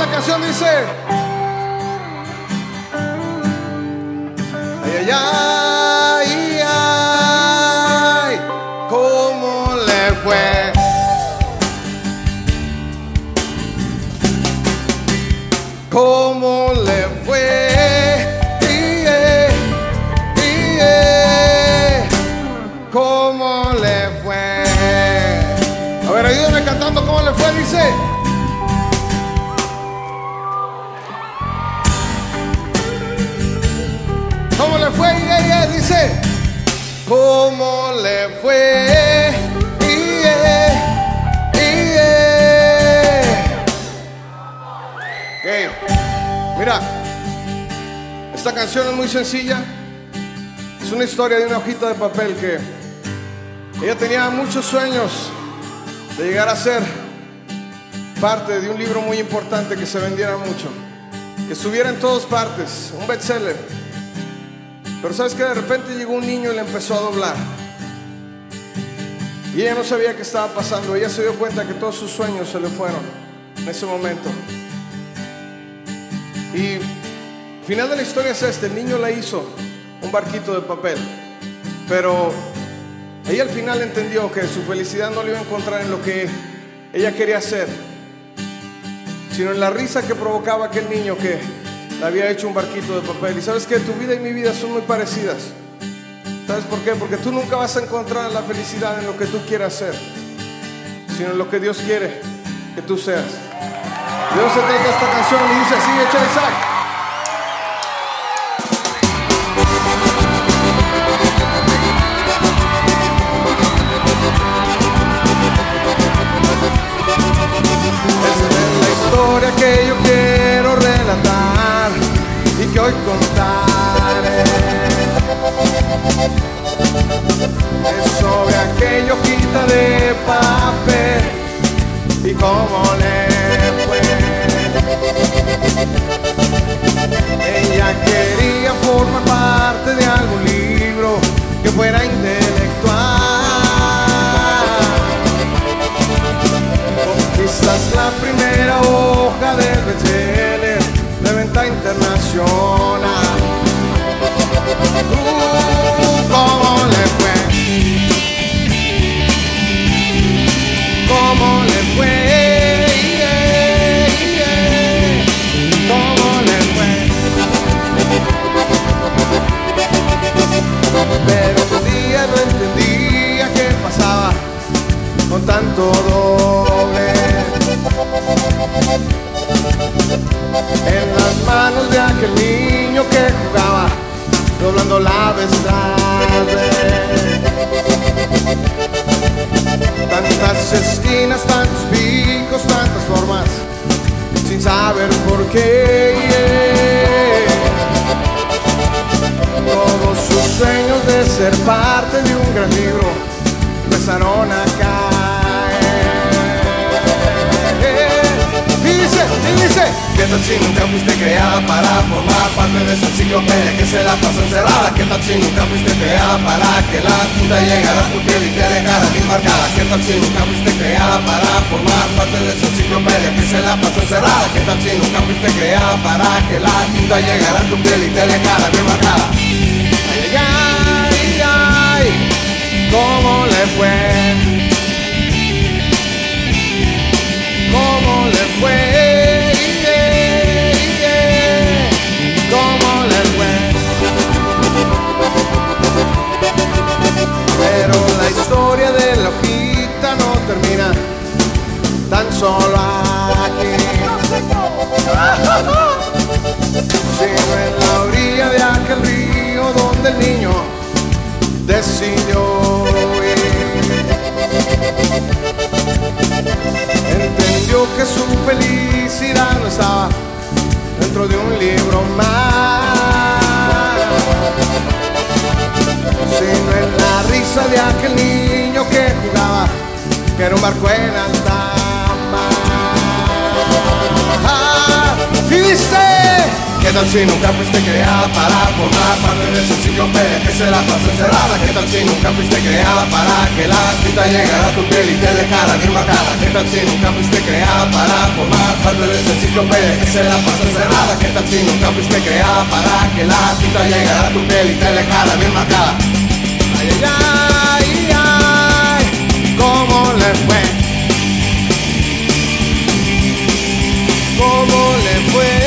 la canción dice. Ay, ¿Cómo le fue? Mira, esta canción es muy sencilla. Es una historia de una hojita de papel que ella tenía muchos sueños de llegar a ser parte de un libro muy importante que se vendiera mucho, que estuviera en todas partes, un bestseller. Pero sabes que de repente llegó un niño y le empezó a doblar. Y ella no sabía qué estaba pasando. Ella se dio cuenta que todos sus sueños se le fueron en ese momento. Y final de la historia es este, el niño la hizo un barquito de papel, pero ella al final entendió que su felicidad no le iba a encontrar en lo que ella quería hacer, sino en la risa que provocaba aquel niño que había hecho un barquito de papel. Y sabes que tu vida y mi vida son muy parecidas. ¿Sabes por qué? Porque tú nunca vas a encontrar la felicidad en lo que tú quieras hacer, sino en lo que Dios quiere que tú seas. Dios se trata esta canción y dice así, Isaac. Esta hoy contaré. Es sobre aquella hojita de papel y cómo le fue. Ella quería formar parte de algún libro que fuera intelectual. Doble. En las manos de aquel niño que jugaba, doblando la Tantas esquinas, tantos picos, tantas formas, sin saber por qué. Todos sus sueños de ser parte de un gran libro empezaron a caer. ¿Qué tal si nunca fuiste creada para formar parte de esa enciclopedia que se la pasa encerrada? ¿Qué tal si nunca fuiste creada para que la tinta llegara a tu piel y te dejara bien marcada? ¿Qué tal si nunca fuiste creada para formar parte de esa enciclopedia que se la pasa encerrada? ¿Qué tal si nunca fuiste creada para que la tinta llegara a tu piel y te dejara bien marcada? ay, ay, ay, ¿cómo le fue? Que su felicidad no estaba dentro de un libro más, sino en la risa de aquel niño que jugaba, que era un barco en alta mar. Y dice, ¿Qué tal si nunca fuiste creada para formar parte de esa enciclopedia que se la pasa encerrada? sin un fuiste creada para que la tinta llegara a tu piel y te dejara dibujar. ¿Qué tal si nunca fuiste creada para formar parte de esa enciclopedia que se la pasa cerrada? ¿Qué tal si nunca fuiste creada para que la tinta llegara a tu piel y te dejara bien marcada? Ay, ay, ay, ay, ¿cómo le fue? ¿Cómo le fue?